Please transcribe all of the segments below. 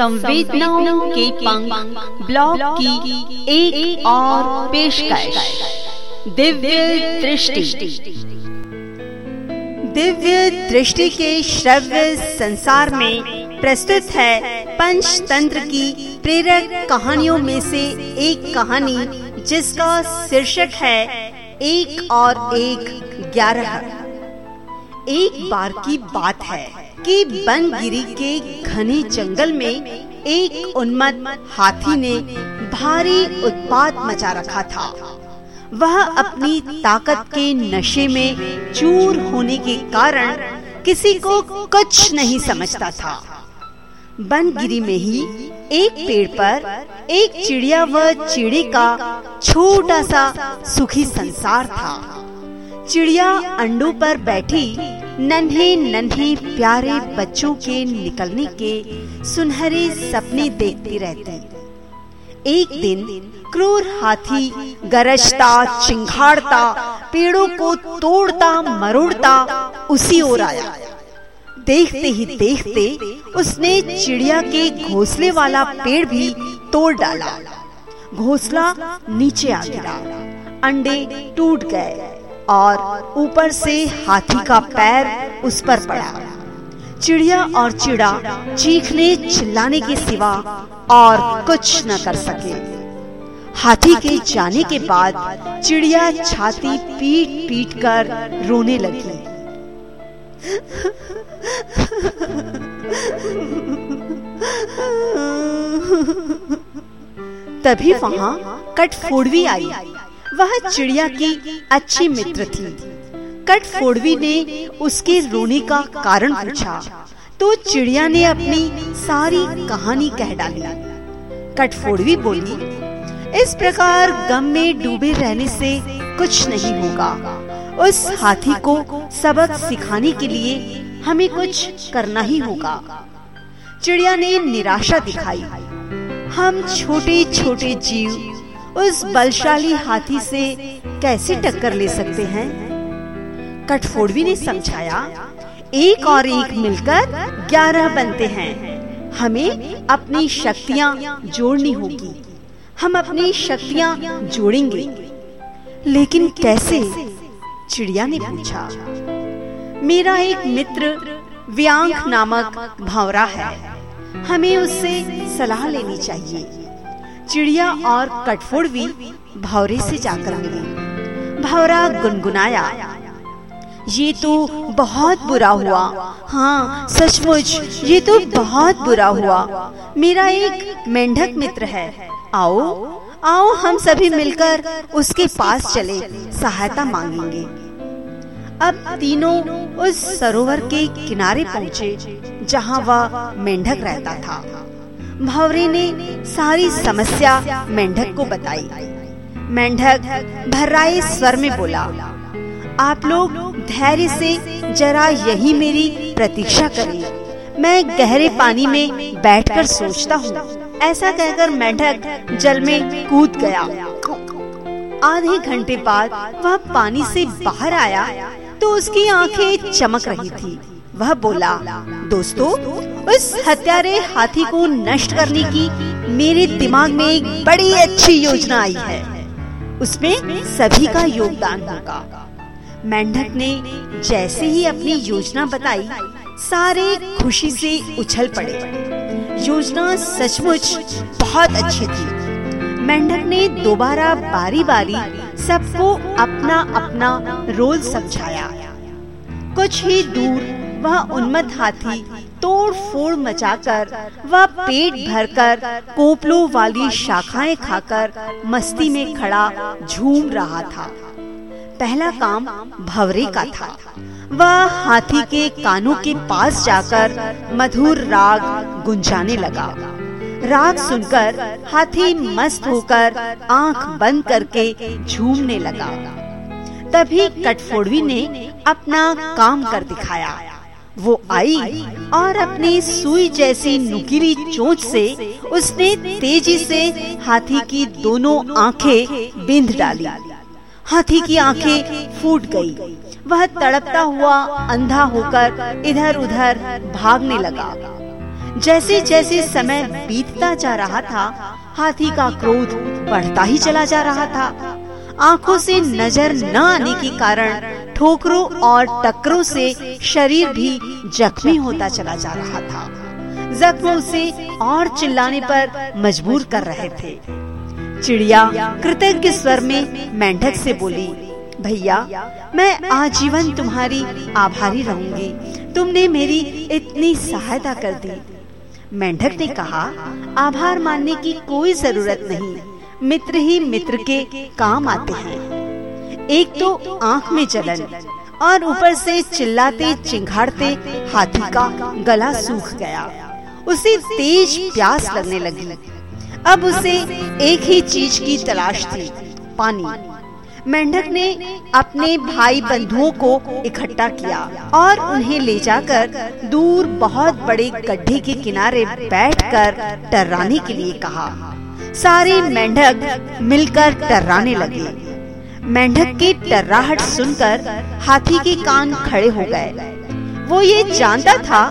संवेदनाओं के पंख ब्लॉग की एक, और पेशकश। दिव्य दृष्टि। दिव्य दृष्टि के श्रव्य संसार में प्रस्तुत है पंचतंत्र की प्रेरक कहानियों में से एक कहानी जिसका शीर्षक है एक और एक ग्यारह। एक बार की बात है कि बनगिरी के घने जंगल में एक उन्मत्त हाथी ने भारी उत्पात मचा रखा था। वह अपनी ताकत के नशे में चूर होने के कारण किसी को कुछ नहीं समझता था। बनगिरी में ही एक पेड़ पर एक चिड़िया व चिड़ी का छोटा सा सुखी संसार था। चिड़िया अंडों पर बैठी नन्हे नन्हे प्यारे बच्चों के निकलने के सुनहरे सपने देखती रहती एक दिन क्रूर हाथी गरजता, चिंगाड़ता, पेड़ों को तोड़ता, मरोड़ता उसी ओर आया। देखते ही देखते उसने चिड़िया के घोंसले वाला पेड़ भी तोड़ डाला। घोंसला नीचे आ गिरा। अंडे टूट गए। और ऊपर से हाथी का पैर उस पर पड़ा। चिड़िया और चिड़ा चीखने चिल्लाने के सिवा और कुछ न कर सके। हाथी के जाने के बाद चिड़िया छाती पीट पीट कर रोने लगी। तभी वहाँ कटफोड़वी आई। वह चिड़िया की अच्छी मित्र थी। कटफोड़वी ने उसके रोने का कारण पूछा। तो चिड़िया ने अपनी सारी कहानी कह डाली। कटफोड़वी बोली, इस प्रकार गम में डूबे रहने से कुछ नहीं होगा। उस हाथी को सबक सिखाने के लिए हमें कुछ करना ही होगा। चिड़िया ने निराशा दिखाई। हम छोटे छोटे जीव उस बलशाली हाथी से कैसे टक्कर ले सकते हैं? कठफोड़वी ने समझाया। एक और एक मिलकर ग्यारह बनते हैं। हमें अपनी शक्तियाँ जोड़नी होगी। हम अपनी शक्तियाँ जोड़ेंगे। लेकिन कैसे? चिड़िया ने पूछा। मेरा एक मित्र व्यांग नामक भंवरा है। हमें उससे सलाह लेनी चाहिए। चिड़िया और कटफोड़वी भौरे से जाकर मिली भौरा गुनगुनाया, ये तो बहुत बुरा हुआ। हाँ सचमुच, ये तो बहुत बुरा हुआ। मेरा एक मेंढक मित्र है। आओ आओ, हम सभी मिलकर उसके पास चले, सहायता मांगेंगे। अब तीनों उस सरोवर के किनारे पहुँचे, जहाँ वह मेंढक रहता था। भवरे ने सारी समस्या मेंढक को बताई। मेंढक भर्राए स्वर में बोला, आप लोग धैर्य से जरा यही मेरी प्रतीक्षा करें। मैं गहरे पानी में बैठकर सोचता हूँ। ऐसा कहकर मेंढक जल में कूद गया। आधे घंटे बाद वह पानी से बाहर आया तो उसकी आँखें चमक रही थी। वह बोला, दोस्तों, उस हत्यारे हाथी को नष्ट करने की मेरे दिमाग में एक बड़ी अच्छी योजना आई है। उसमें सभी का योगदान होगा। मेंढक ने जैसे ही अपनी योजना बताई, सारे खुशी से उछल पड़े। योजना सचमुच बहुत अच्छी थी। मेंढक ने दोबारा बारी बारी सबको अपना अपना रोल समझाया। कुछ ही दूर वह उन्मत हाथी तोड़ फोड़ मचाकर वह पेट भरकर कोपलों वाली शाखाएँ खाकर मस्ती में खड़ा झूम रहा था। पहला काम भवरे का था। वह हाथी के कानों के पास जाकर मधुर राग गुंजाने लगा। राग सुनकर हाथी मस्त होकर आँख बंद करके झूमने लगा। तभी कटफोड़वी ने अपना काम कर दिखाया। वो आई और अपनी सुई जैसी नुकीली चोंच से उसने तेज़ी से हाथी की दोनों आँखें बिंद डाली। हाथी की आँखें फूट गई। वह तड़पता हुआ अंधा होकर इधर उधर भागने लगा। जैसे जैसे समय बीतता जा रहा था, हाथी का क्रोध बढ़ता ही चला जा रहा था। आँखों से नज़र न आने के कारण ठोकरों और टक्करों से शरीर भी जख्मी होता चला जा रहा था। जख्म उसे और चिल्लाने पर मजबूर कर रहे थे। चिड़िया कृतज्ञ स्वर में मेंढक से बोली, भैया, मैं आजीवन तुम्हारी आभारी रहूँगी। तुमने मेरी इतनी सहायता कर दी। मेंढक ने कहा, आभार मानने की कोई ज़रूरत नहीं। मित्र ही मित्र के काम आते हैं। एक तो आँख में जलन और ऊपर से चिल्लाते, चिंगाड़ते हाथी का गला सूख गया। उसे तेज प्यास लगने लगी। अब उसे एक ही चीज़ की तलाश थी, पानी। मेंढक ने अपने भाई बंधुओं को इकट्ठा किया और उन्हें ले जाकर दूर बहुत बड़े गड्ढे के किनारे बैठकर टर्राने के लिए कहा। सारे मेंढक मिलकर टर्राने लगे। मेंढक की टर्राहट सुनकर हाथी के कान खड़े हो गए। वो ये जानता था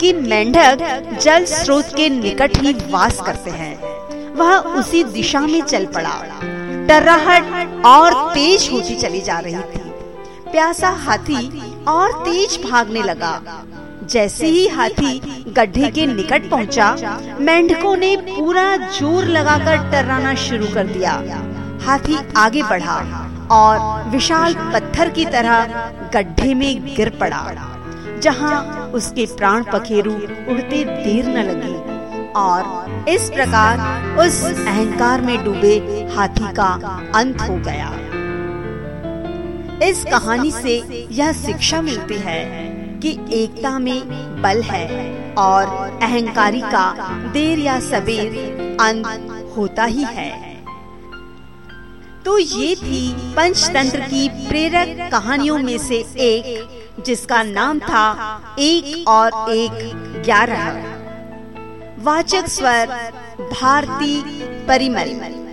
कि मेंढक जल स्रोत के निकट ही वास करते हैं। वह उसी दिशा में चल पड़ा। टर्राहट और तेज होती चली जा रही थी। प्यासा हाथी और तेज भागने लगा। जैसे ही हाथी गड्ढे के निकट पहुँचा, मेंढकों ने पूरा ज़ोर लगाकर टर्राना शुरू कर दिया। हाथी आगे बढ़ा। और विशाल पत्थर की तरह गड्ढे में गिर पड़ा, जहाँ उसके प्राण पखेरु उड़ते देर न लगी और इस प्रकार उस अहंकार में डूबे हाथी का अंत हो गया। इस कहानी से यह शिक्षा मिलती है कि एकता में बल है और अहंकारी का देर या सवेर अंत होता ही है। तो ये थी पंचतंत्र की प्रेरक कहानियों में से एक, जिसका नाम था एक और एक ग्यारह। वाचक स्वर, भारती परिमल।